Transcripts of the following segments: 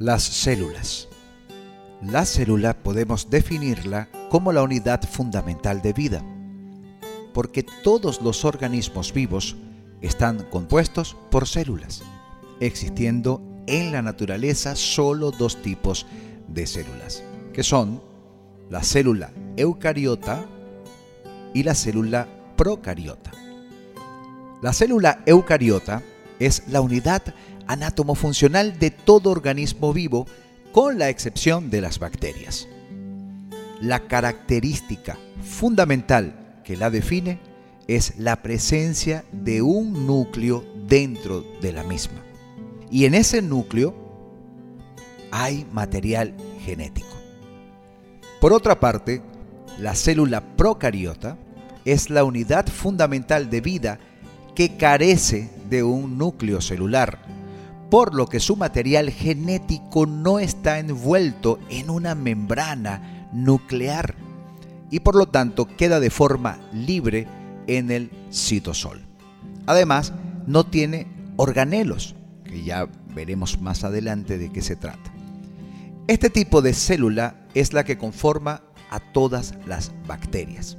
Las células. La célula podemos definirla como la unidad fundamental de vida, porque todos los organismos vivos están compuestos por células, existiendo en la naturaleza solo dos tipos de células, que son la célula eucariota y la célula procariota. La célula eucariota es la unidad anatomofuncional de todo organismo vivo, con la excepción de las bacterias. La característica fundamental que la define es la presencia de un núcleo dentro de la misma. Y en ese núcleo hay material genético. Por otra parte, la célula procariota es la unidad fundamental de vida que carece de un núcleo celular, por lo que su material genético no está envuelto en una membrana nuclear y por lo tanto queda de forma libre en el citosol. Además, no tiene organelos, que ya veremos más adelante de qué se trata. Este tipo de célula es la que conforma a todas las bacterias.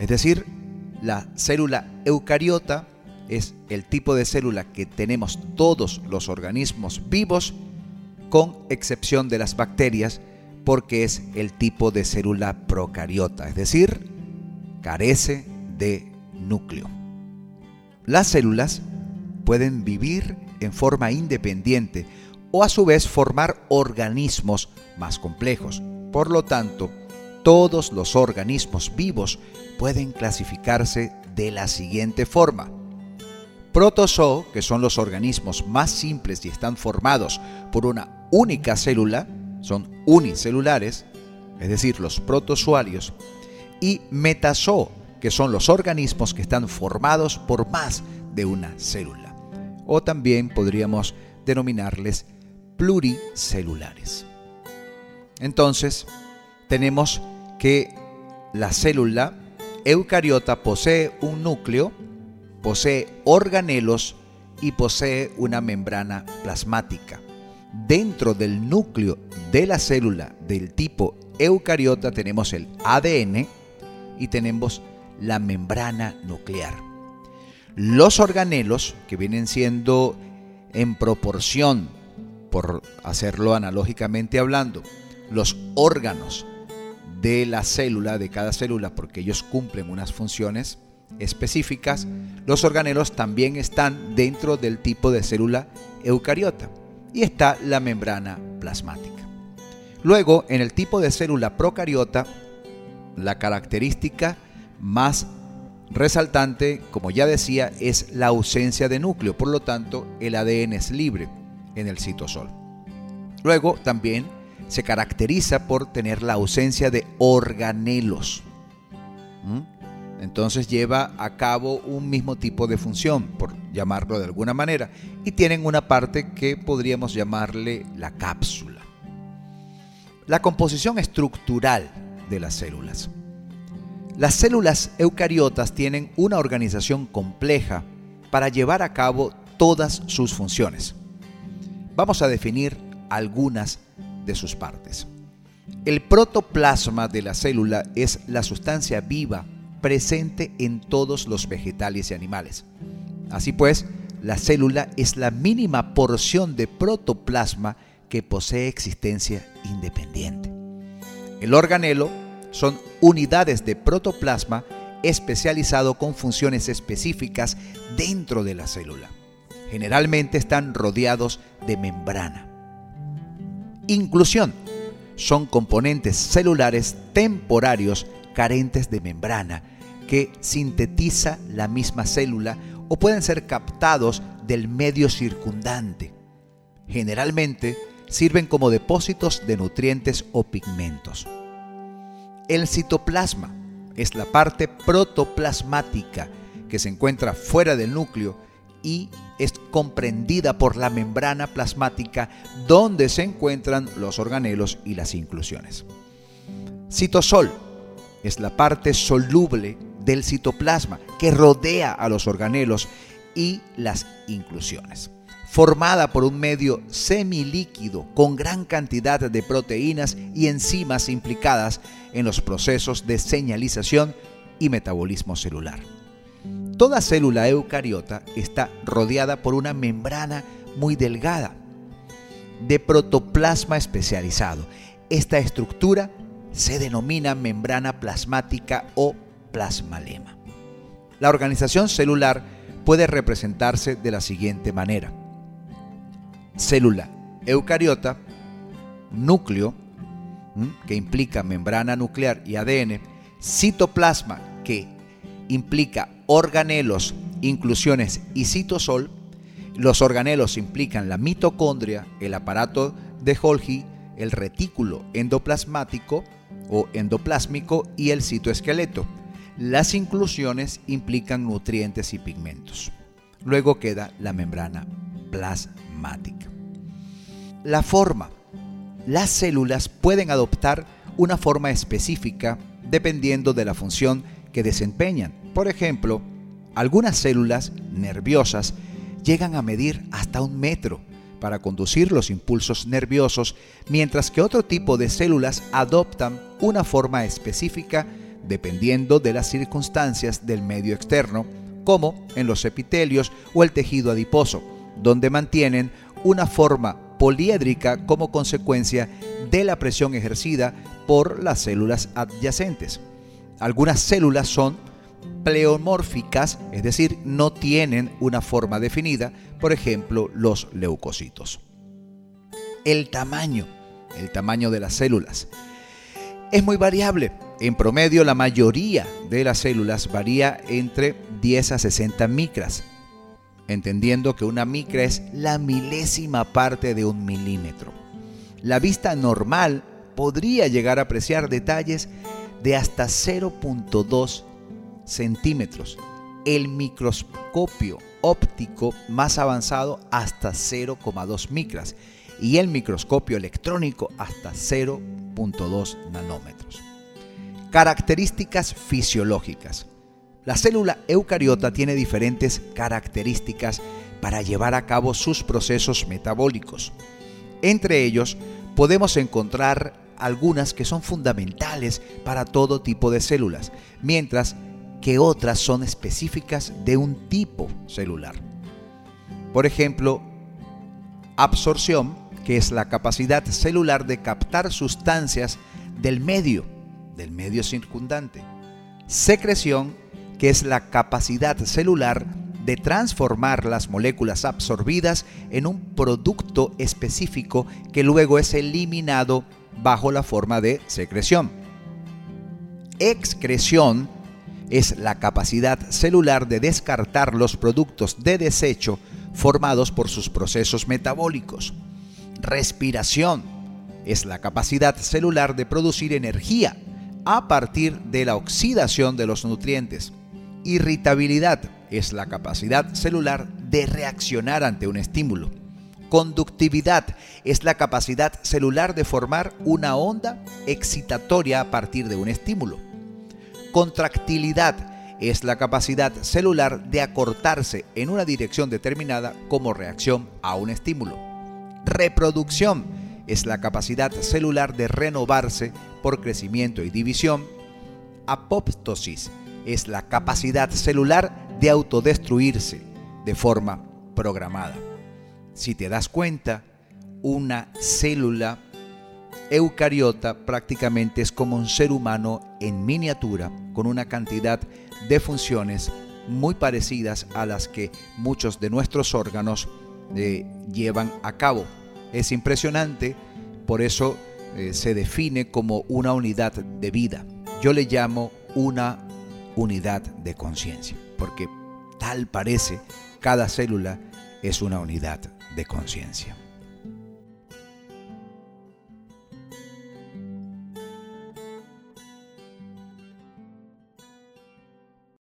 Es decir, la célula eucariota es el tipo de célula que tenemos todos los organismos vivos, con excepción de las bacterias, porque es el tipo de célula procariota, es decir, carece de núcleo. Las células pueden vivir en forma independiente o a su vez formar organismos más complejos. Por lo tanto, todos los organismos vivos pueden clasificarse de la siguiente forma. Protozoo, que son los organismos más simples y están formados por una única célula, son unicelulares, es decir, los protozoarios, y metazoo, que son los organismos que están formados por más de una célula, o también podríamos denominarles pluricelulares. Entonces, tenemos que la célula eucariota posee un núcleo, posee organelos y posee una membrana plasmática. Dentro del núcleo de la célula del tipo eucariota tenemos el ADN y tenemos la membrana nuclear. Los organelos, que vienen siendo en proporción, por hacerlo analógicamente hablando, los órganos de la célula, de cada célula, porque ellos cumplen unas funciones específicas, los organelos también están dentro del tipo de célula eucariota y está la membrana plasmática. Luego, en el tipo de célula procariota, la característica más resaltante, como ya decía, es la ausencia de núcleo, por lo tanto, el ADN es libre en el citosol. Luego, también se caracteriza por tener la ausencia de organelos. Entonces lleva a cabo un mismo tipo de función, por llamarlo de alguna manera, y tienen una parte que podríamos llamarle la cápsula. La composición estructural de las células. Las células eucariotas tienen una organización compleja para llevar a cabo todas sus funciones. Vamos a definir algunas de sus partes. El protoplasma de la célula es la sustancia viva presente en todos los vegetales y animales. Así pues, la célula es la mínima porción de protoplasma que posee existencia independiente. El organelo son unidades de protoplasma especializado con funciones específicas dentro de la célula. Generalmente están rodeados de membrana. Inclusión. Son componentes celulares temporarios carentes de membrana que sintetiza la misma célula o pueden ser captados del medio circundante. Generalmente sirven como depósitos de nutrientes o pigmentos. El citoplasma es la parte protoplasmática que se encuentra fuera del núcleo y es comprendida por la membrana plasmática donde se encuentran los organelos y las inclusiones. Citosol es la parte soluble del citoplasma que rodea a los organelos y las inclusiones. formada por un medio semilíquido con gran cantidad de proteínas y enzimas implicadas en los procesos de señalización y metabolismo celular. Toda célula eucariota está rodeada por una membrana muy delgada de protoplasma especializado. Esta estructura se denomina membrana plasmática o plasmalema. La organización celular puede representarse de la siguiente manera célula eucariota, núcleo, que implica membrana nuclear y ADN, citoplasma, que implica organelos, inclusiones y citosol. Los organelos implican la mitocondria, el aparato de Golgi, el retículo endoplasmático o endoplásmico y el citoesqueleto. Las inclusiones implican nutrientes y pigmentos. Luego queda la membrana plasmática. La forma. Las células pueden adoptar una forma específica dependiendo de la función que desempeñan. Por ejemplo, algunas células nerviosas llegan a medir hasta un metro para conducir los impulsos nerviosos, mientras que otro tipo de células adoptan una forma específica dependiendo de las circunstancias del medio externo, como en los epitelios o el tejido adiposo, donde mantienen una forma poliédrica como consecuencia de la presión ejercida por las células adyacentes. Algunas células son pleomórficas, es decir, no tienen una forma definida, por ejemplo, los leucocitos. El tamaño, el tamaño de las células, es muy variable. En promedio, la mayoría de las células varía entre 10 a 60 micras, entendiendo que una micra es la milésima parte de un milímetro. La vista normal podría llegar a apreciar detalles de hasta 0.2 centímetros. El microscopio óptico más avanzado hasta 0,2 micras y el microscopio electrónico hasta 0.2 nanómetros. Características fisiológicas. La célula eucariota tiene diferentes características para llevar a cabo sus procesos metabólicos. Entre ellos podemos encontrar algunas que son fundamentales para todo tipo de células, mientras que otras son específicas de un tipo celular. Por ejemplo, absorción, que es la capacidad celular de captar sustancias del medio, del medio circundante. Secreción, que es la capacidad celular de transformar las moléculas absorbidas en un producto específico que luego es eliminado bajo la forma de secreción. Excreción es la capacidad celular de descartar los productos de desecho formados por sus procesos metabólicos. Respiración es la capacidad celular de producir energía a partir de la oxidación de los nutrientes. Irritabilidad es la capacidad celular de reaccionar ante un estímulo. Conductividad es la capacidad celular de formar una onda excitatoria a partir de un estímulo. Contractilidad es la capacidad celular de acortarse en una dirección determinada como reacción a un estímulo. Reproducción es la capacidad celular de renovarse por crecimiento y división. Apoptosis es la capacidad celular de autodestruirse de forma programada. Si te das cuenta, una célula eucariota prácticamente es como un ser humano en miniatura con una cantidad de funciones muy parecidas a las que muchos de nuestros órganos eh, llevan a cabo. Es impresionante, por eso eh, se define como una unidad de vida. Yo le llamo una unidad de conciencia, porque tal parece cada célula es una unidad de conciencia.